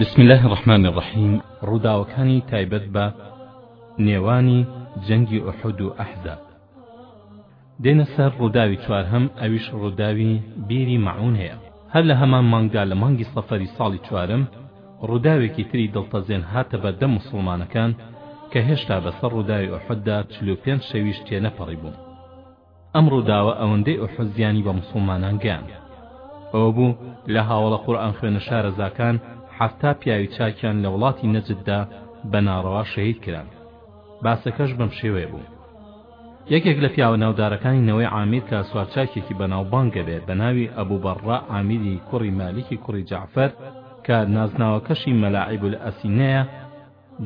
بسم الله الرحمن الرحیم ڕووداوەکانی تایبەت بە نێوانی جەنگی ئوحود و ئەحزاب دێنە سەر ڕووداوی چوارهەم ئەویش ڕووداوی بیری مەعون هەیە هەر لە هەمان مانگدا لە مانگی سەفەری ساڵی چوارم ڕووداوێکی تری دڵتەزێن هاتە بەردەم موسڵمانەکان کە هێشتا بەسەر ڕووداوی ئوحوددا چل و پێنج شەویش تێنەپەڕیبوون ئەم ڕووداوە ئەوەندەی ئوحود زیانی بە موسڵمانان گەیاند ئەوە بوو لە هاوەڵە قورئان خوێنە شارەزاکان حەفتا پیاوی چاکیان لە وڵاتی نەجددا بە ناڕەوا شەهید کران باسەکەش بەم شێوەیە بوو یەکێک لە پیاوە ناودارەکانی نەوەی عامیر کە سوارچاکێکی بەناوبانگە بێ بە ناوی ئەبوو بەڕڕا عامیری کوڕی مالیکی کوڕی جەعفەر کە نازناوەکەشی مەلاعیب الئەسینەیە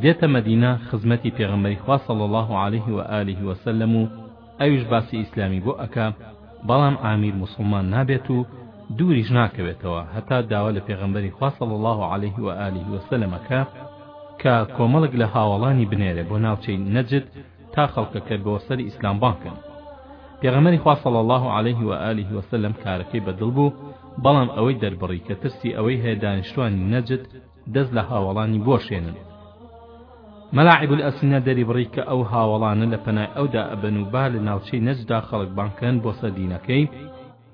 دێتە مەدینە خزمەتی پێغەمبەری خوا صلی اللە علیه و آله و سلم و ئەویش باسی ئیسلامی بۆ ئەکا بەڵام عامیر موسڵمان نابێت و دووریش ناکەوێتەوە هەتا داوا لە پێغەمبەری خوا صلی اللە علیه و آله و سلم ئەکا کە کۆمەڵک لە هاوەڵانی بنێرێ بۆ ناوچەی نەجد تا خەڵکەکە بۆ سەر ئیسلام بانکەن پێغەمەری خوا صلی الله عليه و آله و سلم کارەکەی بەدڵ بوو بەڵام ئەوەی دەربڕی کە ترسی ئەوەی هەیە دانیشتوانی نەجد دەست لە هاوەڵانی بوەشێنن مەلا عیبولئەسینە دەریبڕی کە ئەو هاوەڵانە لە پەنای ئەودا ئەبەن و با لە ناوچەی نەجددا خەڵک بانگکەن بۆ سەر دینەکەی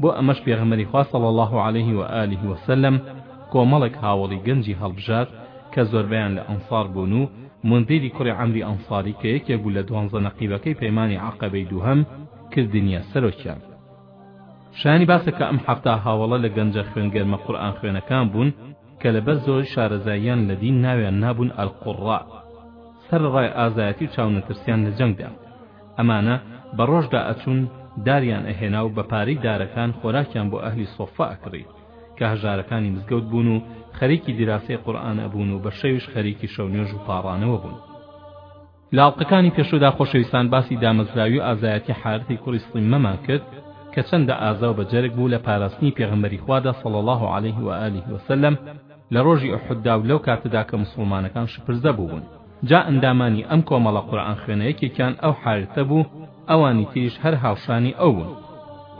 بۆ ئەمەش پێغەمبەری خوا صلی الله علیه و آله و سلم کۆمەڵێک هاوەڵی گەنجی هەڵبژارد کە زۆربەیان لە ئەنصار بوون و منذیری کوڕی عەمری ئەنصاری کە یەکێک بوو لە دوانزە نەقیبەکەی پەیمانی عەقەبەی دووهەم کردنیە سەرۆکیان شایانی باسە کە ئەم حەفتا هاوەڵە لە گەنجە خوێنگەرمە قورئان خوێنەکان بوون کە لەبەر زۆری شارەزاییان لە دین ناویان نابوون القراء سەرەڕای ئازایەتی و چاونەترسیان لە جەنگدا ئەمانە بە ڕۆژدا ئەچوون داریان ئەهێنا و بە پارەی دارەکان خۆراکیان بۆ ئەهلی سۆفا ئەکڕی کە هەژارەکانی مزگەوت بوون و خەریکی دیراسەی قورئان ئەبوون و بە شەویش خەریکی شەونێژ و پاڕانەوە بوون لە ئەڵقەکانی پێشوودا خۆشەویستان باسی دامەزراوی و ئازایەتی حارثی کوڕی صیممەمان کرد کە چەندە ئازا و بەجەرگ بوو لە پاراستنی پێغەمبەری خوادا صلی الله علیه و آله وسلم لە ڕۆژی ئوحوددا و لەو کاتەدا کە موسڵمانەکان شپرزە بووبوون جا ئەندامانی ئەم کۆمەڵە قورئان خوێنە یەکێکیان ئەو حارثە بوو ئەوانی تریش هەر هاوشانی ئەو بوون،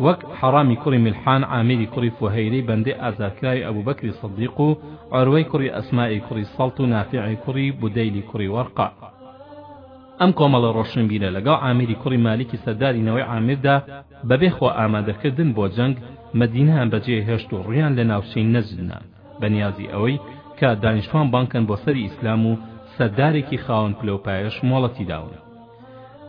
وەک حەڕامی کوڕی میلحان، عامیری کوڕی فوهەیرەی بەندەی ئازادکراوی ئەبوبەکری سدیق و عوروەی کوڕی ئەسمائی کوڕی سەڵت و نافیعی کوڕی بودەیلی کوڕی وەڕقە. ئەم کۆمەڵە ڕۆشنبیرە لەگەڵ عامیری کوڕی مالیکی سەرداری نەوەی عامیردا بەبێ خۆئامادەکردن بۆ جەنگ مەدینەیان بەجێهێشت و ڕوویان لە ناوچەی نەجد نا بەنیازی ئەوەی کە دانیشتوان بانگکەن بۆ سەری ئیسلام و سەردارێکی خاوەن پلەوپایەش مۆڵەتی داون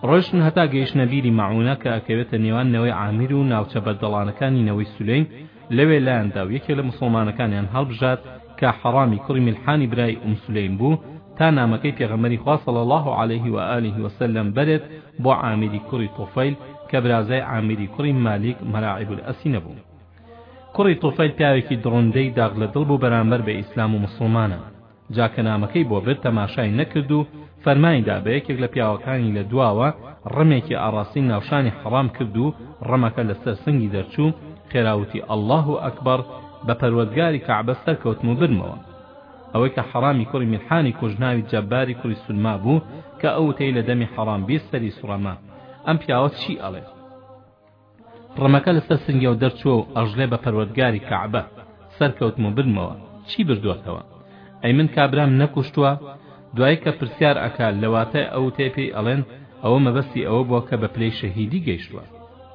ڕۆیشتن هەتا گەیشتنە بیری مەعونە کە ئەکەوێتە نێوان نەوەی عامیر و ناوچە بەردەڵانەکانی نەوەی سولەیم لەوێ لایاندا و یەکێ لە موسڵمانەکانیان هەڵبژارد کە حەڕامی کوڕی میلحانی برای ئوم سولەیم بوو تا نامەکەی پێغەمبەری خوا صلی اللە علیه و آله و سلم بەرێت بۆ عامیری کوڕی طوفیل کە برازای عامیری کوڕی مالیک مراعب الاسینە بوو کوڕی طوفیل پیاوێکی دڕندەی داغ لە دڵ بوو بەرامبەر بە ئیسلام و موسڵمانان جا کە نامەکەی بۆ برد تەماشای نەکرد و فەرمانی دا بە یەکێک لە پیاوەکانی لە دواوە ڕمێکی ئاڕاستەی ناوشانی حەڕام کرد و ڕمەکە لە سەر سنگی دەرچوو خێرا وتی اللە اکبر بە پەروەردگاری کەعبە سەرکەوتم و برمەوە ئەوەی کە حەڕامی کوڕی میلحانی کوژ ناوی جەباری کوڕی سولما بوو کە ئەو وتەی لە دەمی حەڕام بیست سەری سڕەما ئەم پیاوە چی ئەڵێ ڕمەکە لەسەر سنگیەوە دەرچووە و ئەژلێ بە پەروەردگاری کەعبە سەرکەوتم و برمەوە چی بردووەتەوە ئەی من کابرام نەکوشتووە دوای کە پرسیار ئەکا لەواتای ئەو تێ پێی ئەڵێن ئەوە مەبەستی ئەوە بووە کە بە پلەی شەهیدی گەیشتووە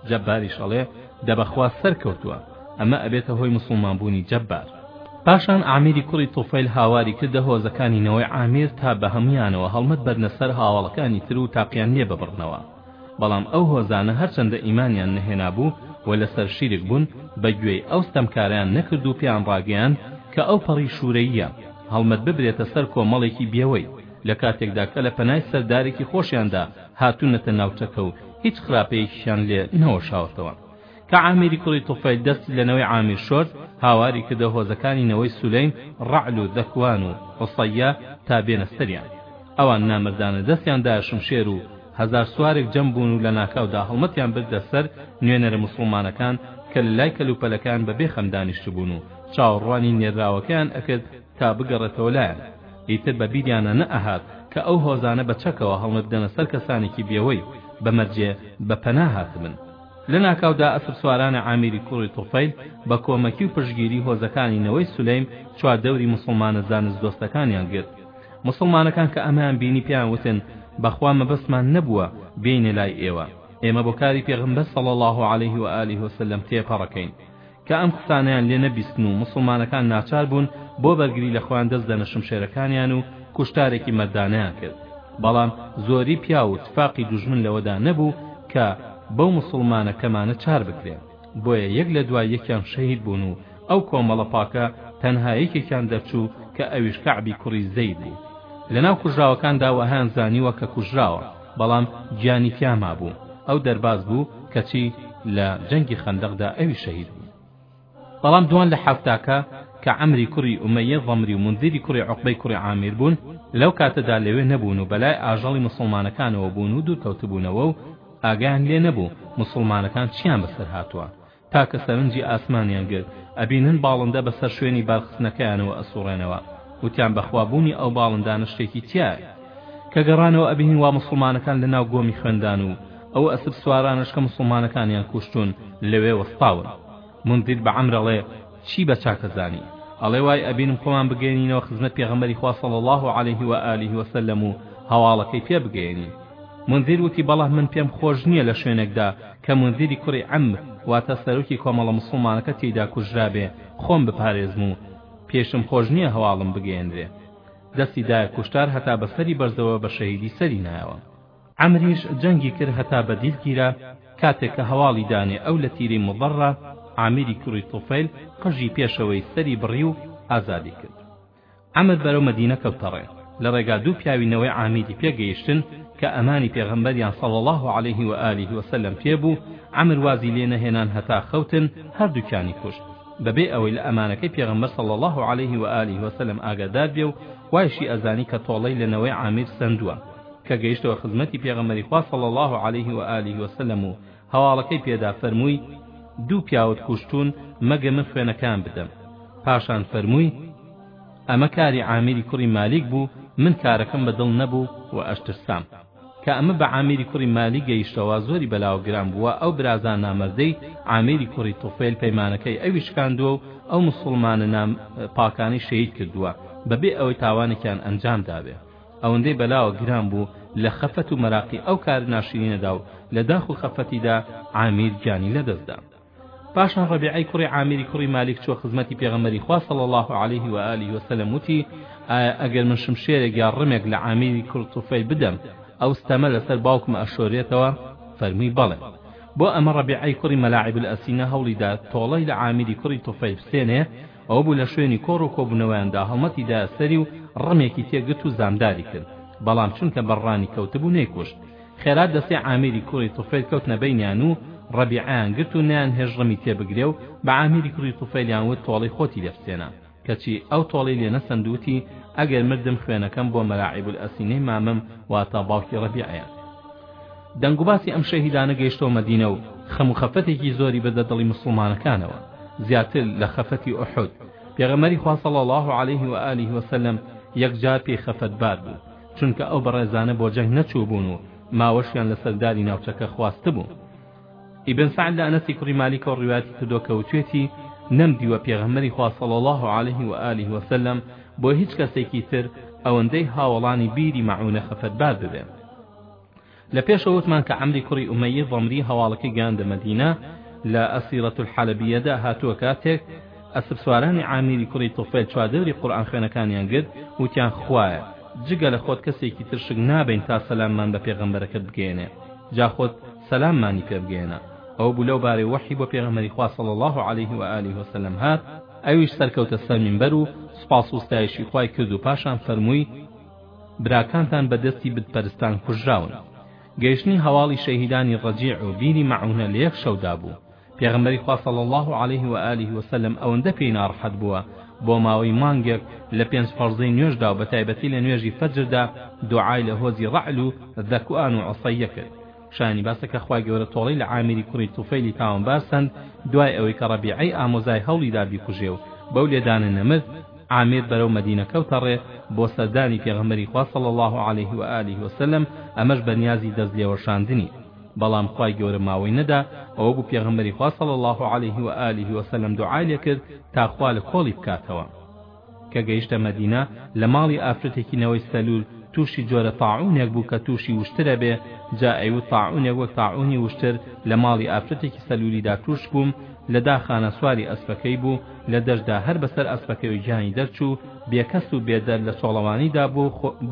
جەباریش ئەڵێ دەبەخوا سەرکەوتووە ئەمە ئەبێتە هۆی مسلمان بوونی جەبار پاشان عامیری کوڕی توفەیل هاواری کردە هۆزەکانی نەوەی عامیر تا بە هەمویانەوە هەڵمەت بەرنە سەر هاوەڵەکانی تر و تاقیان لێ ببڕنەوە بەڵام ئەو هۆزانە هەرچەندە ئیمانیان نەهێنابوو و لەسەر شیرک بوون، بەگوێی ئەو ستەمکارەیان نەکرد و پێیان ڕاگەیاند کە ئەو پەڕی شوورەییە هەڵمەت ببرێتە سەر کۆمەڵێکی بێوەی، لە کاتێکدا کە لە پەنای سەردارێکی خۆشیاندا هاتوونەتە ناوچەکە و هیچ خراپەیەکیشیان لێ نەوەشاوەتەوە. کە عامیری کوڕی توفەیل دەستی لە نەوەی عامیر شۆرد، هاواری کردە هۆزەکانی نەوەی سولەیم، ڕەعل و ذەکوان و عوسەیە تا بێنە سەریان. ئەوان نامەردانە دەستیان دایە شمشێر و هەزار سوارێک جەم بوون و لە ناکاودا هەڵمەتیان بردە سەر نوێنەرە موسڵمانەکان کە لە لای کەلوپەلەکەیان بە بێخەم دانیشتبوون و چاوەڕوانی نێرراوەکەیان ئەکرد تا بگەڕێتەوە لایان. ئیتر بە بیریانە نەئەهات کە ئەو هۆزانە بە چەکەوە هەڵمبدەنە سەر کەسانێکی بێوەی بە مەرجێ بە پەنا هاتبن. لەناکاودا ئەسپسوارانی عامیری کوڕی توفەیل بە کۆمەکی و پشتگیری هۆزەکانی نەوەی سولەیم چوار دەوری موسڵمانە زانست دۆستەکانیان گرت موسڵمانەکان کە ئەمەیان بینی پێیان وتن بەخوا مەبەستمان نەبووە بێینە لای ئێوە ئێمە بۆ کاری پێغەمبەر صلی اللە علیه و آله وسلم تێپەڕەکەین کە ئەم قسانەیان لێ نەبیستن و موسڵمانەکان ناچار بوون بۆ بەرگری لە خۆیان دەست دەنە شمشێرەکانیان و کوشتارێکی مەردانەیان کرد بەڵام زۆری پیاو و تفاقی دوژمن لەوەدا نەبوو کە بەو موسڵمانە کەمانە چار بکرێن بۆیە یەک لە دوای یەکیان شەهید بوون و ئەو کۆمەڵە پاکە تەنها یەکێکیان دەرچوو کە ئەویش کەعبی کوڕی زەید بوو لەناو کوژراوەکاندا وەهایان زانیوە کە کوژراوە بەڵام گیانی تیا مابوو ئەو دەرباز بوو کەچی لە جەنگی خەندەقدا ئەویش شەهید بوو بەڵام دوان لە حەفتاکە کە عەمری کوڕی ئومەیە ضەمری و مونذیری کوڕی عوقبەی کوڕی عامیر بوون لەو کاتەدا لەوێ نەبوون و بەلای ئاژەڵی موسڵمانەکانەوە بوون و دوورکەوتبوونەوە و ئاگایان لێ نەبوو موسڵمانەکان چیان بەسەر هاتووە تاکە سەرنجی ئاسمانیان گرت ئەبینن باڵندە بەسەر شوێنی بارخستنەکەیانەوە ئەسوڕێنەوە وتیان بەخوا بوونی ئەو باڵندانە شتێکی تیایە کە گەڕانەوە ئەبینین وا موسڵمانەکان لەناو گۆمی خوێندان و ئەو ئەسپ سوارانەش کە موسڵمانەکانیان کوشتون لەوێ وەستاون منذیر بە عەمر ئەڵێ چی بە چاکە زانی ئەڵێ وای ئەبینم خۆمان بگەێنینەوە خزمەت پێغەمبەری خوا صلی الله علیه و آله و سلم و هەواڵەکەی پێ بگەێنین منذیر وتی بەڵام من پێم خۆش نییە لە شوێنێکدا کە مونزیری کوڕی عەمر واتە سەرۆکی کۆمەڵە موسڵمانەکە تێیدا کوژرابێ خۆم بپارێزم و پێشم خۆش نییە هەواڵم بگەیەنرێ دەستی دایە کوشتار هەتا بە سەری بەرزەوە بە شەهیدی سەری نایەوە عەمریش جەنگی کرد هەتا بە دیل گیرا کاتێک کە هەواڵی دانێ ئەو لە تیرەی موضەڕە عامیری کوڕی طوفەیل قژی پێشەوەی سەری بڕی و ئازادی کرد عەمر بەرەو مەدینە کەوتە ڕێ، لە ڕێگا دوو پیاوی نەوەی عامیدی پێ گەیشتن کە ئەمانی پێغەمبەریان صلی اللە علیه و آله و سلم پێ بوو، عەمر وازی لێ نەهێنان هەتا خەوتن هەردووکیانی کوشت، بەبێ ئەوەی لە ئەمانەکەی پێغەمبەر صلی اللە علیه و آله و سلم ئاگادار بێ و وایشی ئەزانی کە تۆڵەی لە نەوەی عامیر سەندووە، کە گەیشتەوە خزمەتی پێغەمبەری خوا صلی اللە علیه و آله و سلم و هەواڵەکەی پێدا فەرمووی، دوو پیاوت کوشتوون مەگە من خوێنەکەیان بدەم، پاشان فەرمووی، ئەمە کاری عامیری کوڕی مالیک بوو، من کارەکەم بە دڵ نەبوو و ئەشترسام. کە ئەمە بە عامیری کوڕی مالیک گەیشتەوە زۆری بەلاوە گران بووە، ئەو برازا نامەردەی عامیری کوڕی توفەیل پەیمانەکەی ئەوی شکاندووە و ئەو موسوڵمانە پاکانەی شەهید کردووە بەبێ ئەوەی تاوانێکیان ئەنجام دابێ. ئەوەندەی بەلاوە گران بوو لە خەفەت و مەراقی ئەو کارە ناشرینەدا و لە داخ و خەفەتیدا عامیر گیانی لەدەستدا. پاشان ڕەبیعەی کوڕی عامیری کوڕی مالیک چووە خزمەتی پێغەمبەری خوا صلی اللە علیه و آله و سلم وتی، ئایا ئەگەر من شمشێرێک یا ڕمێک لە عامیری کوڕ طفیل بدەم ئەو ستەمە لەسەر باوکم ئەشۆرێتەوە؟ فەرمووی بەڵێ. بۆ ئەمە ڕەبیعەی کوڕی مەلاعب الاسینە هەوڵیدا تۆڵەی لە عامیری کوڕی طفیل بسێنێ، ئەوە بوو لە شوێنی کۆڕ و کۆبوونەوەیاندا هەڵمەتی دایە سەری و ڕمێکی تێ گرت و زامداری کرد، بەڵام چونکە بەڕڕانی کەوتبوو نەیکوشت. خێرا دەسێ عامیری کوڕی توفەیل کەوتنە بەینیان و ڕەبیعەیان گرت و نەیانهێشت ڕمی تێ بگرێ و بە عامیری کوڕی توفەیلیان وت تۆڵەی خۆتی لێ بسێنە، کەچی ئەو تۆڵەی لێ نەسەند و وتی ئەگەر مردم خوێنەکەم بۆ مەلاعیبولئەسینەی مامم واتە باوکی ڕەبیعەیە. دەنگوباسی ئەم شەهیدانە گەیشتەوە مەدینە و خەم و خەفەتێکی زۆری بردە دڵی موسڵمانەکانەوە زیاتر لە خەفەتی ئوحود پێغەمەری خوا صلی الله علیه و آله و سلم یەکجار پێی خەفەتبار بوو چونکە ئەو بەڕێزانە بۆ جەنگ نەچووبوون و ماوەشیان لە سەرداری ناوچەکە خواستبوو ئیبن سعد لە ئەنەسی کوڕی مالیکەوە ڕوایەتی کردو کە وتوێتی نەم دیوە پێغەمەری خوا صلی الله عليه و آله و سلم بۆ هیچ کەسێکی تر ئەوەندەی هاوڵانی بیری مەعونە خەفەتبار ببێن لە پێشەوە وتمان کە عەمری کوڕی ئومەیی ضەمری هەواڵەکەی گەیاندە مەدینە لە ئەسیرەت الحەلەبییەدا هاتووە کاتێک ئەسپسوارانی عامیری کوڕی طوفەیل چوادەوری قورئان خوێنەکانیان گرت وتیان خوایە جگە لە خۆت کەسێکی تر شک نابەین تا سەلاممان بە پێغەمبەرەکەت بگەیەنێ جا خۆت سەلاممانی پێ بگەیەنە ئەو بوو لەو بارەی وەحی بۆ پێغەمبەری خوا صلی الله علیه و آله و سلم هات ئەویش سەرکەوتە سەر مینبەر و سوپاس و ستایشی خوای کرد و پاشان فەرمووی براکانتان بە دەستی بتپەرستان کوژراون گەیشتنی هەواڵی شەهیدانی ڕەجیع و بیری مەعونە لە یەک شەودا بوو پێغەمبەری خوا صلی اللە علیه و آله و سلم ئەوەندە پێی ناڕەحەت بووە بۆ ماوەی مانگێک لە پێنج فەرزەی نوێژدا و بەتایبەتی لە نوێژی فەجردا دوعای لە هۆزی ڕەعل و ذەکوان و عەصیە کرد شایانی باسە کە خوای گەورە تۆڵەی لە عامیری کوڕی توفەیلی تاوانبار سەند دوای ئەوەی کە ڕەبیعەی ئامۆزای هەوڵی دا بیکوژێ و بەو لێدانە نەمرد، عامیر بەرەو مەدینە کەوتە ڕێ بۆ سەردانی پێغەمبەری خوا صلی اللە علیه و آله و سلم ئەمەش بە نیازی دەست لێوەشاندنی، بەڵام خوای گەورە ماوەی نەدا، ئەوە بوو پێغەمبەری خوا صلی اللە علیه و آله و سلم دوعای لێ کرد تا خوا لە کۆڵی بکاتەوە. کە گەیشتە مەدینە لە ماڵی ئافرەتێکی نەوەی سەلول تووشی جۆرە تاعوونێک بوو کە تووشی وشتر ئەبێ جا ئەیوت تاعوونێک وەک تاعوونی وشتر لە ماڵی ئافرەتێکی سەلولیدا تووش بووم لە داخانە سواری ئەسپەکەی بوو لە دەشدا هەر بەسەر ئەسپەکەوی گیانی دەرچوو بێکەس و بێدەر لە چۆڵەوانیدا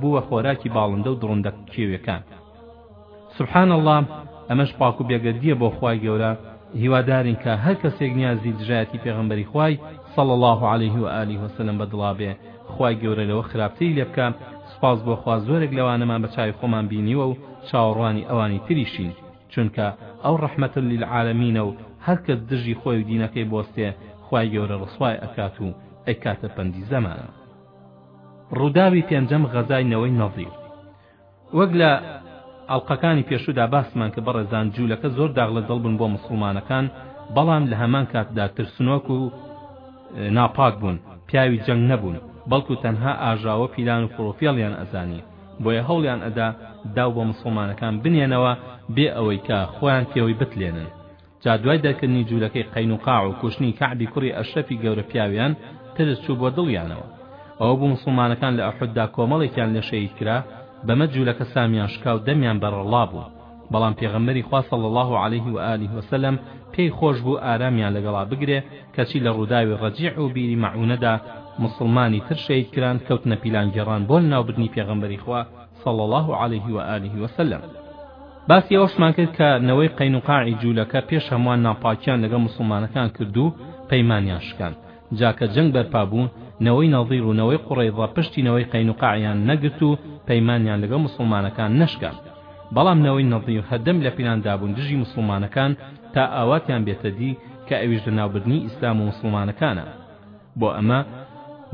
بووە خۆراکی باڵندە و دڕندە کێویەکان سبحان اللە ئەمەش پاک و بێگەردیە بۆ خوای گەورە هیوادارین کە هەر کەسێک نیازی دژایەتی پێغەمبەری خوای صلی الله علیه و آله وسلم بەدڵا بێ خوای گەورە لەوە خراپتری لێ بکە سپاس بۆ خوا زۆرێک لەوانەمان بە چاوی خۆمان بینیوە و چاوەڕوانی ئەوانی تریشین چونکە ئەو ڕەحمەت للعالمینە و هەر کەس دژی خۆی و دینەکەی بۆستێ خوای گەورە ڕسوای ئەکات و ئەیکاتە پەندی زەمانە ڕووداوی پێنجەم غەزای نەوەی نەزیر وەک لە ئەڵقەکانی پێشودا باسمان کە بەڕێزان جوولەکە زۆر داغ لە دڵ بوون بۆ مسڵمانەکان بەڵام لە هەمان کاتدا ترسنۆک و ناپاک بوون پیاوی جەنگ نەبوون بەڵکو تەنها ئاژاوە پیلان و پرۆفێڵیان ئەزانی بۆیە هەوڵیان ئەدا داو بە مسلمانەکان بنێنەوە بێ ئەوەی کە خۆیان پێوەی بتلێنن جا دوای دەرکردنی جولەکەی قەینوقاع و کوشتنی کەعبی کوڕی ئەشرەفی گەورە پیاویان ترس چوو بۆ دڵیانەوە ئەوە بوو موسڵمانەکان لە ئەحوددا کۆمەڵێکیان لێ شەهید کرا بەمە جولەکە سامیان شکا و دەمیان بەرەڵڵا بوو بەڵام پێغەمبەری خوا صلی الله علیه و آله و سلم پێی خۆش بوو ئارامیان لەگەڵا بگرێ کەچی لە ڕووداوی ڕەجیع و بیری مەعونەدا موسڵمانی تر شەهید کران کەوتنە پیلانگێڕان بۆ لەناوبردنی پێغەمبەری خوا صلی الله علیه و آله و سلم باسی ئەوەشمان کرد کە نەوەی قەینوقاعی جوولەکە پێش هەمووان ناپاکیان لەگەڵ موسڵمانەکان کرد و پەیمانیان شکاند جا کە جەنگ بەرپا بوو نەوەی نەضیر و نەوەی قوڕەیضە پشتی نەوەی قەینوقاعیان نەگرت و پەیمانیان لەگەڵ موسڵمانەکان نەشکاند بەڵام نەوەی نەضیر هەردەم لە پلاندا بوون دژی موسڵمانەکان تا ئاواتیان بێتە دی کە ئەویش لەناوبردنی ئیسلام و موسڵمانەکانە بۆ ئەمە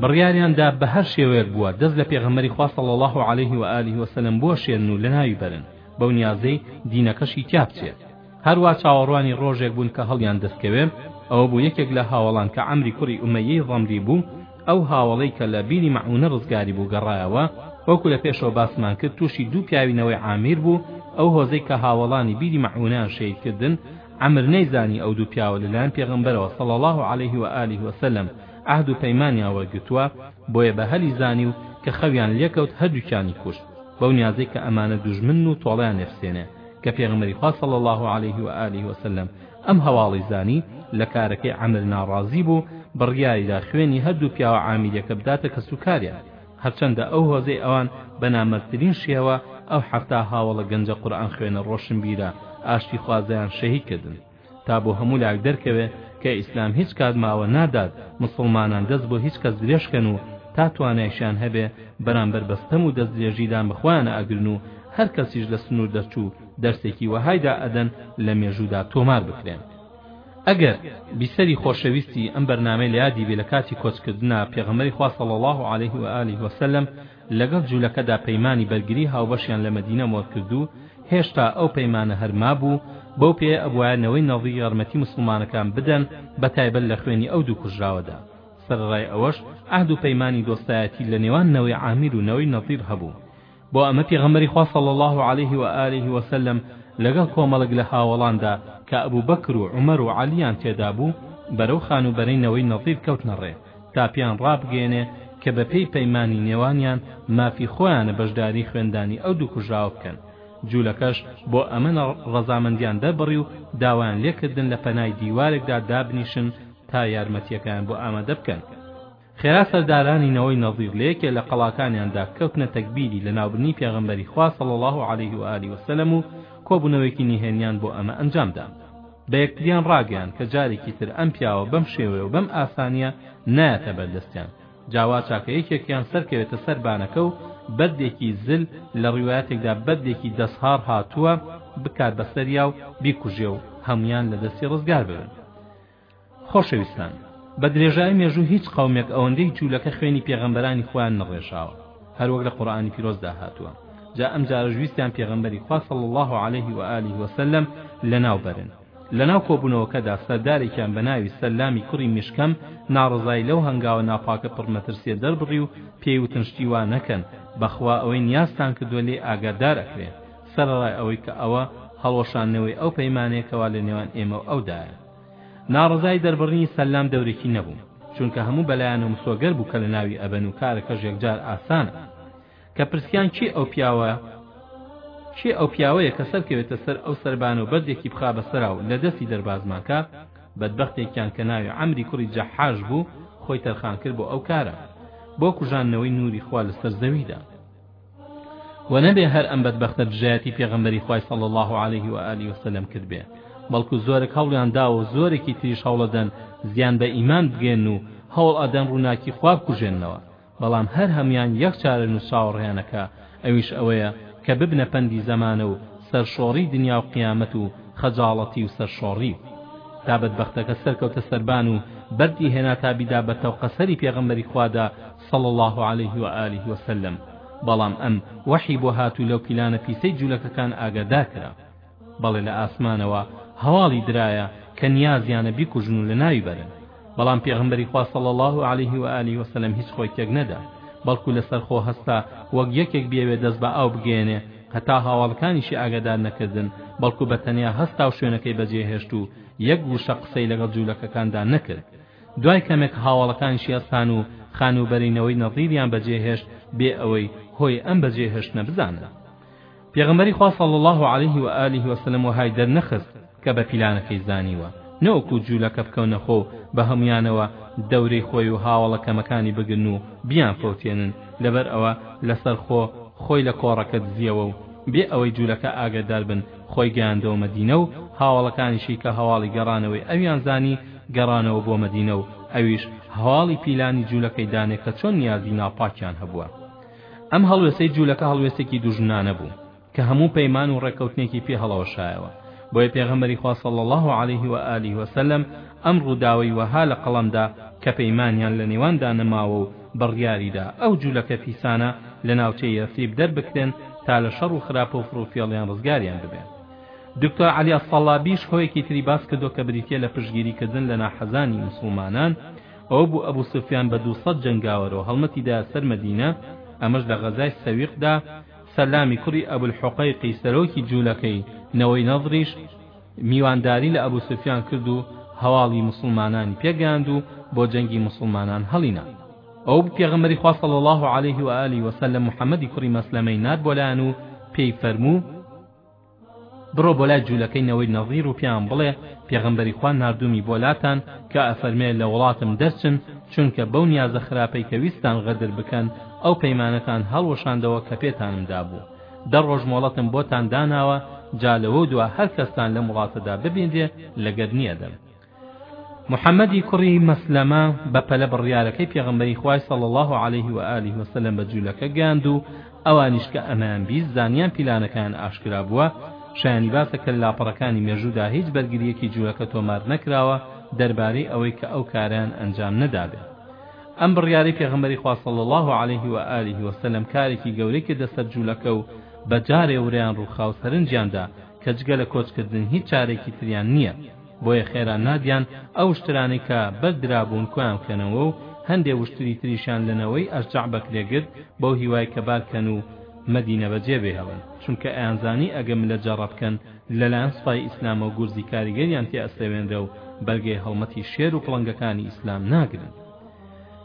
بڕیاریان دا بە هەر شێوەیەک بووە دەست لە پێغەمبەری خوا صلی اللە علیه و آله و سلم بوەشێنن و لەناوی بەرن بەو نیازەی دینەکەشی تیا بچێت هەروا چاوەڕوانی ڕۆژێک بوون کە هەڵیان دەستکەوێ ئەوە بوو یەکێک لە هاوەڵان کە عەمری کوڕی ئومەیەی ڕەملی بوو ئەو هاوەڵەی کە لە بیری مەعونە ڕزگاری بوو گەڕایەوە وەکو لە پێشەوە باسمان کرد تووشی دوو پیاوی نەوەی عامیر بوو ئەو هۆزەی کە هاوەڵانی بیری مەعونەیان شەهید کردن عەمر نەیزانی ئەو دوو پیاوە لەلایەن پێغەمبەرەوە صلی اللە علیه و آله و سلم عەهد و پەیمانیان وەرگرتووە بۆیە بە هەلی زانی و کە خەویان لێکەوت هەردووکیانی کوشت بەو نیازەی کە ئەمانە دوژمنن و تۆڵەیان لێ بسێنێ کە پێغەمبەری خوا صلی اللە علیه و آله و سلم ئەم هەواڵەی زانی لە کارەکەی عەمر ناڕازی بوو بڕیاریدا خوێنی هەردوو پیاوە عامیلەکە بداتە کەسوکاریان هەرچەندە ئەو هۆزەی ئەوان بە نامەردترین شێوە ئەو حەفتا هاوەڵە گەنجە قورئانخوێنە ڕۆشنبیرە ئاشتیخوازەیان شەهید کردن تا بۆ هەموو لایەک دەرکەوێ کە ئیسلام هیچ کات ماوە نادات موسڵمانان دەست بۆ هیچ کەس درێژ کەن و تا توانایشیان هەبێ بەرامبەر بە ستەم و دەستدرێژیدان بە خۆیان ئەگرن و هەر کەسیش لە سنوور دەرچوو دەرسێکی وەهای دا ئەدەن لە مێژوودا تۆمار بکرێن. ئەگەر بیسەری خۆشەویستی ئەم بەرنامەی لەیادی بێ لەکاتی کۆچکردنا پێغەمبەری خوا صلی اللە علیه و آله و سلم لەگەڵ جولەکەدا پەیمانی بەرگری هاوبەشیان لە مەدینە مۆرکردو هێشتا ئەو پەیمانە هەر مابوو بەو پێیە ئەبوایە نەوەی نەضیر یارمەتی موسڵمانەکان بدەن بەتایبەت لە خوێنی ئەو دوو کوژراوەدا سەرەڕای ئەوەش عەهد و پەیمانی دۆستایەتی لەنێوان نەوەی عامیر و نەوەی نەضیر هەبوو بۆ ئەمە پێغەمبەری خوا صلی اللە علیه و آله و سلم لەگەڵ کۆمەڵێک لە هاوەڵاندا کە ئەبوبەکر و عومەر و عەلیان تێدا بوو بەرەو خانووبەرەی نەوەی نەضیر کەوتنە ڕێ تا پێیان ڕابگەیەنێ کە بە پێی پەیمانی نێوانیان مافی خۆیانە بەشداری خوێندانی ئەو دوو کوژراوە بکەن جوولەکەش بۆ ئەمە ڕەزامەندیان دەربڕی و داوایان لێکردن لە پەنای دیوارێکدا دابنیشن تا یارمەتیەکەیان بۆ ئامادە بکەن خێرا سەردارانی نەوەی نەضیر لە یەکێ لە قەڵاکانیاندا کەوتنە تەگبیری لەناوبردنی پێغەمبەری خوا صلی الله علیه و آله وسلم و کۆبوونەوەیەکی نهێنیان بۆ ئەمە ئەنجامدا بە یەکتریان ڕاگەیان کە جارێکی تر ئەم پیاوە بەم شێوەیە و بەم ئاسانیە نایەتە بەردەستیان جاوا چاکە یەکێکیان سەرکەوێتە سەر بانەکە و بەردێکی زل لە ڕیوایەتێکدا بەردێکی دەسهاڕ هاتووە بکات بەسەریا و بیکوژێ و هەمویان لە دەستی ڕزگار ببن خۆشەویستان، بە درێژایی مێژوو هیچ قەومێک ئەوەندەی جوولەکە خوێنی پێغەمبەرانی خۆیان نەڕێژاوە، هەروەک لە قورئانی پیرۆزدا هاتووە، جا ئەمجارەش ویستیان پێغەمبەری خوا صلی اللە علیه و آله و سلم لەناو بەرن. لەناو کۆبوونەوەکەدا سەردارێکیان بە ناوی سەلامی کوڕی میشکەم ناڕەزایی لەو هەنگاوە ناپاکە پڕ مەترسیە دەربڕی و پێی وتن شتی وا نەکەن، بەخوا ئەوەی نیازتان کردووە لێی ئاگادار ئەکرێن، سەرەڕای ئەوەی کە ئەوە هەڵوەشاندنەوەی ئەو پەیمانەیە کەوا لەنێوان ئێمە و ئەودایە. ناڕەزای دەربڕینی سەلام دەورکی نەبووم چونکە هەموو بەلایانەوە مسۆگەر بوو کە لەناوی ئەبەن و کارەکەش یەکجار ئاسانە کە پرسیان کێ ئەو پیاوە کێ ئەو پیاوەیە کە سەرکەوێتە سەر ئەو سەربانە و بەردێکی بخا بەسەرا و لە دەستی دەربازمانکە بەدبەختێکیان کە ناوی عەمری کوڕی جەحاش بوو خۆی تەرخان کرد بۆ ئەو کارە بۆ کوژاندنەوەی نوری خوا لەسەر زەویدا و نەبێ هەر ئەم بەدبەختە دژایەتی پێغەمبەری خوای صلی الله علیه و آله و سلم کردبێ بەڵکو زۆرێک هەوڵیان داوە و زۆرێکی تریش هەوڵەدەن زیان بە ئیمان بگێن و هەوڵ ئەدەن ڕووناکی خوا بکوژێنەوە بەڵام هەر هەموان یەک چارە نووسراوەڕیانەکە ئەویش ئەوەیە کە ببنە پەندی زەمانە و سەرشۆڕی دنیا و قیامەت و خەجاڵەتی و سەرشۆڕی تا بەدبەختەکە سەرکەوتە سەربان و بەردی هێنا تا بیدا بە تەوقە سەری پێغەمبەری خوادا صلی اللە علیه و آله و سلم، بەڵام ئەم وەحی بۆ هات و لەو پیلانە پیسەی جولەکەکان ئاگادار کرا. بەڵێ لە ئاسمانەوە هەواڵی درایە کە نیازیانە بیکوژن و لەناوی بەرن. بەڵام پێغەمبەری خوا صلی اللە علیه و آله و سلم هیچ خۆی تێک نەدا، بەڵکو لەسەر خۆ هەستا وەک یەکێک بیەوێ دەست بە ئاو بگەیەنێ، هەتا هاواڵەکانیشی ئاگادار نەکردن، بەڵکو بە تەنیا هەستا و شوێنەکەی بەجێ هێشت و یەک ووشە قسەی لەگەڵ جولەکەکاندا نەکرد. دوای کەمێک هاوەڵەکان شێستان و خانووبەرینەوەی نەزیریان بەجێهێشت بێ ئەوەی هۆی ئەم بەجێهێشتنە بزانن پێغەمبەری خوا صلی الله علیه و آله و سلم وەهای دەرنەخست کە بە پیلانەکەی زانیوە نەوەکو جوولەکە بکەونە خۆ و بە هەمویانەوە دەورەی خۆی و هاوەڵە کەمەکانی بگرن و بیان فەوتێنن لەبەر ئەوە لەسەر خۆ خۆی لە کۆڕەکە دزیەوە و بێ ئەوەی جوولەکە ئاگەدار بن خۆی گەیاندەوە مەدینە و هاوەڵەکانیشی کە هەواڵی گەڕانەوەی ئەویان زانی گەڕانەوە بۆ مەدینە و ئەویش هەواڵی پیلانی جوولەکەی دانێ کە چۆن نیازی ناپاکیان هەبووە ئەم هەڵوێستەی جوولەکە هەڵوێستێکی دوژمنانە بوو کە هەموو پەیمان و ڕێککەوتنێکی پێ هەڵەوەشایەوە بۆیە پێغەمبەری خوا صلی الله علیه و آله و سلم ئەم ڕووداوەی وەها لە قەڵەمدا کە پەیمانیان لە نێواندا نەماوە و بڕیاریدا ئەو جولەکە پیسانە لە ناوچەی یەسریب دەربکرێن تا لە شەڕ و خراپە و فڕوفێڵیان ڕزگاریان ببێ. دکتۆر عەلی ئەلسەڵابیش هۆیەکی تری باس کردوە کە بریتیە لە پشتگیری کردن لە ناحەزانی موسڵمانان، ئەوە بوو ئەبو سوفیان بە دوو سەد جەنگاوەرەوە هەڵمەتی دایە سەر مەدینە، ئەمەش لە غەزای سەویقدا، سەلامی کوڕی ئەبو الحقیقی سەرۆکی جولەکەی نەوەی نەضریش، میوانداری لە ئەبو سوفیان کرد و هەواڵی موسڵمانانی پێگەیاند و بۆ جەنگی موسڵمانان هەڵینا ئەو پێغەمبەری خوا صلی الله علیه و آله و سلم محمدی کوڕی مەسلەمەی نارد بۆ لایان و پێی فەرموو بڕۆ بۆ لای جوولەکەی نەوەی نەظیر و پێیان بڵێ پێغەمبەری خوا ناردومی بۆ لاتان کە ئەفەرمێ لە وڵاتم دەرچن چونکە بەو نیازە خراپەی کە ویستان غەدر بکەن ئەو پەیمانەتان هەڵوەشاندەوە کە پێتانم دابوو دە ڕۆژ مۆڵەتم بۆتان داناوە جا لەوەو دوا هەر کەستان لەم وڵاتەدا ببینرێ لەگەر نییە دەم محمدی کوڕی مەسلەمە بە پەلە بڕیارەکەی پێغمبەری خوای صلی الله علیه و آله و سلم بە جوولەکە گەیاند و ئەوانیش کە ئەمەیان بیست زانیان پیلانەکان ئاشکرا بووە شایانی باسە کە لاپەڕەکانی مێژوودا هیچ بەرگریەکی جوولەکە تۆمار نەکراوە دەربارەی ئەوەی کە ئەو کاریان ئەنجام نەدابێت ئەم بڕیارەی پێغەمبەری خوا صلی اللە علیه و آله و سلم کارێکی گەورەی کردە سەر جوولەکە و بە جارێ ورەیان ڕووخا و سەرنجیان دا کە جگە لە کۆچ کردن هیچ چارەیەکی تریان نییە بۆیە خێرا نادیان ئەو وشترانەی کە بەر درابوون کۆیان بکەنەوە و هەندێ وشتری تریشیان لە نەوەی ئەشجەع بەکرێ گرت بەو هیوای کە بار کەن و مەدینە بەجێ بهێڵن چونکە ئەیانزانی ئەگەر ملە جەڕە بکەن لەلایەن سپای ئیسلامەوە گورزی کاریگەریان تێ ئەستەوێنرا و بەلگەی هەڵمەتی شێر و پڵنگەکانی ئیسلام ناگرن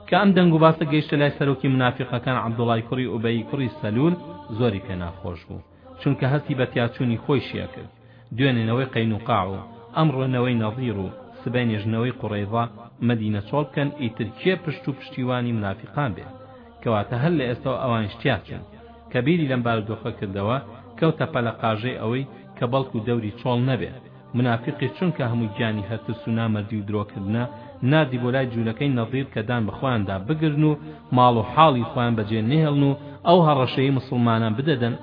کە ئەم دەنگ و باسە گەیشتە لای سەرۆکی منافقەکان عەبدوڵای کوڕی ئوبەی کوڕی سەلول زۆری پێ ناخۆش بوو چونکە هەستی بە تیاچوونی خۆیشی ئەکرد دوێنێ نەوەی قەینوقاع و ئەمڕۆ نەوەی نەظیر و سبەینێش نەوەی قوڕەیضە مەدینە چۆڵ بکەن ئیتر کێ پشت و پشتیوانی منافقان بێ کەواتە هەر لە ئێستەوە ئەوانیش تیاچوون. کە بیری لەم بارودۆخە کردەوە، کەوتە پەلەقاژەی ئەوەی کە بەڵکو دەوری چۆڵ نەبێ. مونافیقیش چونکە هەموو گیانی هەر ترس و نامەردی و درۆکردنە، ناردی بۆ لای جوولەکەی نەضیر کە دان بە خۆیاندا بگرن و ماڵ و حاڵی خۆیان بەجێ نەهێڵن و ئەو هەڕەشەی موسڵمانان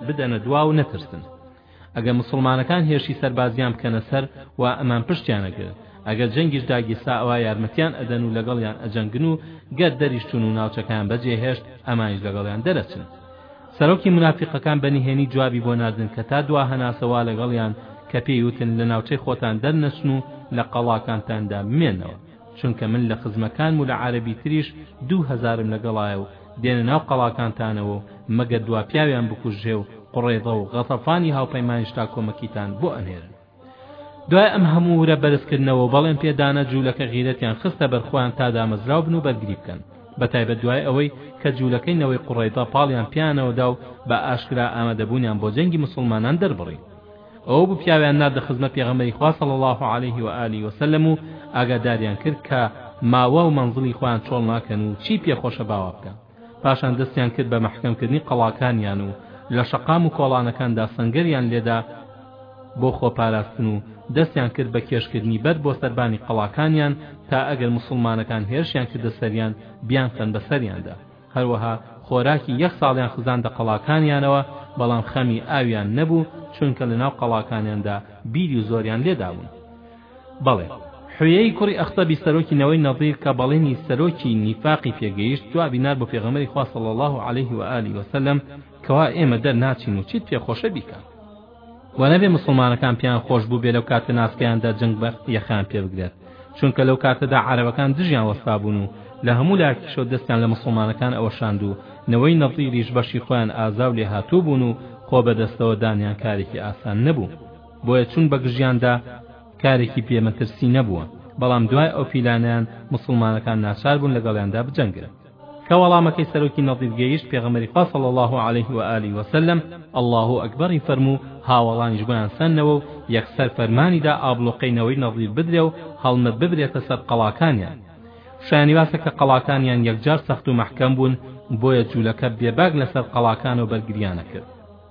بدەنە دوا و نەترسن. ئەگەر موسڵمانەکان هێرشی سەربازیان بکەنە سەر وا ئەمان پشتیان ئەگرن ئەگەر جەنگیش داگیرسا ئەوا یارمەتیان ئەدەن و لەگەڵیان ئەجەنگن و گەر دەریش چون و ناوچەکان بەجێهێشت ئەمانیش لەگەڵیان دەرەچن سەرۆکی منافقەکان بە نهێنی جوابی بۆ ناردن کە تا دوا هەناسەوا لەگەڵیان کە پێی وتن لە ناوچەی خۆتان دەرنەچن و لە قەڵاکانتاندا بمێنەوە چونکە من لە خزمەکانم و لە عارەبی تریش دوو هەزارم لەگەڵایە و دێنە ناو قەڵاکانتانەوە و مەگەر دوا پیاویان بکوژرێ و قوڕەیضە و غەتەفانی هاوپەیمانیش تا کۆمەکیتان بۆ ئەنێرن دوای ئەم هەموو ورە بەرزکردنەوە و بەڵێن پێدانە جوولەکە غیرەتیان خستە بەر خۆیان تا دامەزراو بن و بەرگری بکەن بەتایبەت دوای ئەوەی کە جوولەکەی نەوەی قوڕەیضە پاڵیان پیانەوە دا و بە ئاشکرا ئامادەبوونیان بۆ جەنگی مسوڵمانان دەربڕی ئەوە بوو پیاویان ناردە خزمەت پێغەمبەری خوا صلی اللە علیه و آله و سلم و ئاگاداریان کرد کە ماوە و مەنزڵی خۆیان چۆڵ ناکەن و چی پێ خۆشە باوا بکەن پاشان دەستیان کرد بە مەحکەمکردنی قەڵاکانیان و لە شەقام و کۆڵانەکاندا سەنگەریان لێدا بۆ خۆپاراستن و دەستیان کرد بە کێشکردنی بەر بۆ سەربانی قەڵاکانیان تا ئەگەر مسلمانەکان هێرشیان کردە سەریان بیان خەن بە سەریاندا هەروەها خۆراکی یەک ساڵیان خزاندە قەڵاکانیانەوە، بەڵام خەمی ئاویان نەبوو، چونکە لەناو قەڵاکانیاندا بیری زۆریان لێدابوون. بەڵێ، حویەی کوڕی ئەختەبی سەرۆکی نەوەی نەضیر کە بەڵێنی سەرۆکی نیفاقی پێگەیشت، جوابی نارد بۆ پێغەمبەری خوا صلی اللە علیه و آله و سلم کەوا ئێمە دەرناچین و چیت پێخۆشە بیکە. وە نەبێ موسڵمانەکان پێیان خۆش بووبێ لەو کاتە ناسکەیاندا جەنگ بە یەخەیان پێ بگرێت چونکە لەو کاتەدا عەرەبەکان دژیان وەستابوون و لە هەموو لایەکیشەوە دەستیان لە موسڵمانەکان ئەوەشاند و نەوەی نەزیریش بەشی خۆیان ئازا و لێهاتوو بوون و خۆ بەدەستەوە دانیان کارێکی ئاسان نەبوو بۆیە چون بە گژیاندا کارێکی بێ مەترسی نەبووە بەڵام دوای ئەو پیلانەیان موسڵمانەکان ناچار بوون لەگەڵیاندا بجەنگن کە وەڵامەکەی سەرۆکی نەضیر گەیشت پێغەمبەری خوا صلی الله علیه و آله و سلم اللە اکبری فەرموو هاوەڵانیش بۆیان سەندنەوە و یەکسەر فەرمانیدا ئابڵوقەی نەوەی نەضیر بدرێ و هەڵمەت ببرێتە سەر قەڵاکانیان شایانی باسە کە قەڵاکانیان یەکجار سەخت و مەحکەم بوون بۆیە جوولەکە بێباک لەسەر قەڵاکانەوە بەرگریانە کرد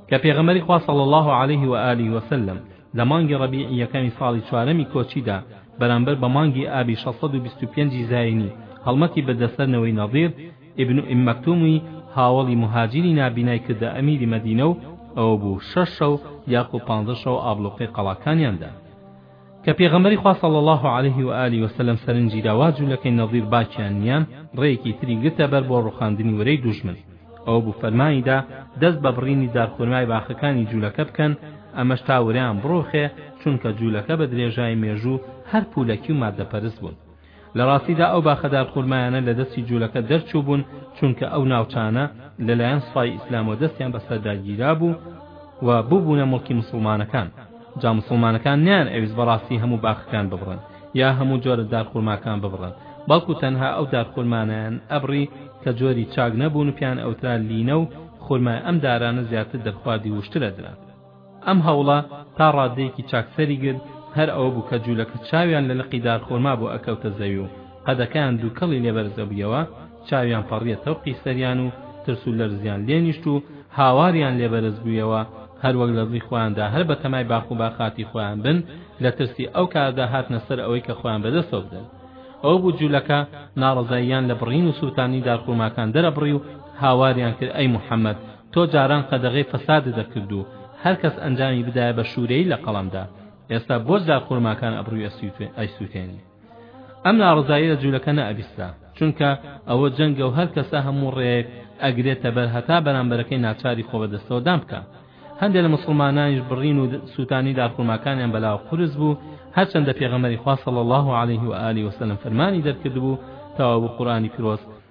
کە پێغەمبەری خوا صلی الله علیه و آله و سلم لە مانگی ڕەبیعی یەکەمی ساڵی چوارەمی کۆچیدا بەرامبەر بە مانگی ئابی شەش سەد و بیست و پێنج ی زایینی هەڵمەتی بردە سەر نەوەی نەضیر ئیبن ئوم مەکتوم و هاوەڵی موهاجیری نابینای کردە ئەمیری مەدینە و ئەوە بوو شەش شەو یاخو پانزە شەو ئابڵوقەی قەڵاکانیان دا کە پێغەمبەری خوا صلی اللە علیه و آله وسلم سەرنجی دا وا جولەکەی نەضیر باکیان نیان ڕێیەکی تری گرتە بەر بۆ ڕوخاندنی وەرەی دوژمن ئەوبوو فەرمانیدا دەست بە بڕینی دارخورمای باخەکانی جوولەکە بکەن ئەمەش تا ورەیان بڕوخێ چونکە جوولەکە بە درێژای مێژوو هەر پولەکی و مادەپەرست بوون لە ڕاستیدا ئەو باخە دارخورمایانە لە دەستی جوولەکە دەرچوو بوون چونکە ئەو ناوچانە لەلایەن سوپای ئیسلامەوە دەستیان بەسەردا گیرابوو و ببوونە مڵکی مسوڵمانەکان جا موسڵمانەکان نەیان ئەویست بەڕاستی هەموو باخەکان ببڕن یا هەموو جۆرە دار خورماکان ببڕن بەڵکو تەنها ئەو دار خورمانەیان ئەبڕی کە جۆری چاک نەبوون و پیان ئەوترا لینە و خورمای ئەم دارانە زیاتر دەرخواردی وشتر ئەدران ئەم هەوڵە تا ڕادەیەکی چاک سەری گرت هەر ئەوە بوو کە جوولەکە چاویان لە لقی دار خورما بۆ ئەکەوتە زەوی و قەدەکەیان دووکەڵی لێ بەرز ئەبوویەوە چاویان پەڕیە تەوقی سەریان و ترس و لەرزیان لێ نیشت و هاواریان لێ بەرز بوویەوە، هەروەک لە دڵی خۆیاندا هەر بە تەمای باخ و باخاتی خۆیان بن، لە ترسی ئەو کارەدا هاتنە سەر ئەوەی کە خۆیان بە دەستەوە بدەن. ئەو بوو جوولەکە ناڕەزاییان لە بڕین و سووتانی دارخورماکان دەرەبڕی و هاواریان کرد ئەی موحەممەد تۆ جاران قەدەغەی فەسادت دەکرد و هەر کەس ئەنجامی بدایە بە شوورەیی لە قەڵەمدا، ئێستا بۆچ دارخورماکان ئەبڕی و ئەیسووتێنی؟ ئەم ناڕەزایی لە جولەکە نەئەبیسترا چونکە ئەوە جەنگە و هەر کەسە هەموو ڕێیەک ئەگرێتە بەر هەتا بەرامبەرەکەی ناچاری خۆ بەدەستەوە دان بکا هەندێک لە مسلمانانیش بڕین و سووتانی دارخورماکانیان بەلاوە قورس بوو هەرچەندە پێغەمەری خوا صلی الله علیه و آله وسلم فەرمانی دەرکردبوو تەواو قورآانی پیرۆز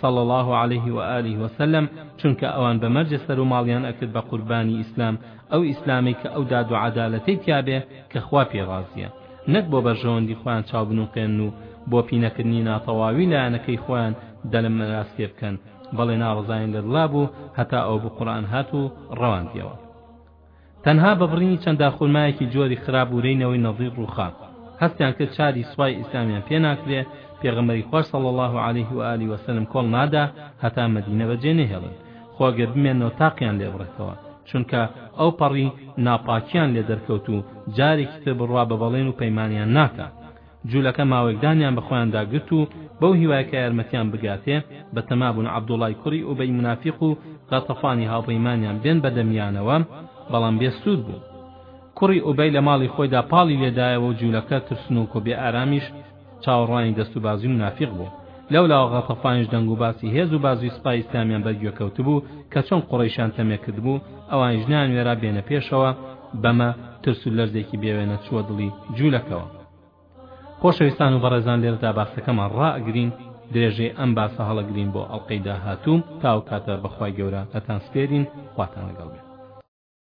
صلی اللە علیه و آله و سلم، چونکە ئەوان بە مەرجێ سەرو ماڵیان ئەکرد بە قوربانی ئیسلام، ئەو ئیسلامەی کە ئەو داد و عەدالەتەی تیا بێ کە خوا پێی ڕازیە، نەک بۆ بەرژەوەندی خۆیان چاو بنوقێنن و بۆ پینەکردنی ناتەواوی لایەنەکەی خۆیان دەلم مراس پێ بکەن، بەڵێ ناڕەزایان لە دڵا بوو هەتا ئەوە بو قورئان هات و ڕەواندیەوە. تەنها بە بڕینی چەند داخورمایەکی جۆری خراپ ورەی نەوەی نەضیر ڕووخا هەستیان کرد چاری سوپای ئیسلامیان پێ ناکرێ پێغەمبەری خوش صلی الله علیه و آله و سلم کۆڵ نادا هەتا مەدینە بەجێ نەهێڵن خۆ گەر بمێنەوە تاقیان لێ بڕێتەوە چونکە ئەو پەڕی ناپاکیان لێ دەرکەوت و جارێکی تر بڕوا بە بەڵێن و پەیمانیان ناکا جولەکە ماوەیک دانیان بە خۆیاندا گرت و بەو هیوایە کە یارمەتیان بگاتێ بە تەما بوون عەبدوڵای کوڕی ئوبەی مونافیق و غەتەفانی هاوپەیمانیان بێن بە دەمیانەوە بەڵام بێ سوود بوو کوڕی ئوبەی لە ماڵی خۆیدا پاڵی لێدایەوە و جولەکە ترسنۆک و بێ ئارامیش چاوەڕوانی دەست و بازوی مونافیق بوو لەولاوە غەتەفانیش دەنگ و باسی هێز و بازوی سپای ئیسلامیان بەرگوێ کەوتبوو کە چۆن قوڕەیشان تەمێ کردبوو ئەوانیش نایانوێرا بێنە پێشەوە بەمە ترس و لەرزێکی بێوێنە چووە دڵی جولەکەوە خۆشەویستان و بەڕێزان لێرەدا باسەکەمان ڕائەگرین درێژەی ئەم باسە هەڵەگرین بۆ ئەڵلقەی داهاتوو تاوکاتە بەخوای گەورە ئەتان سپێرین خواتان لەگەڵ بێت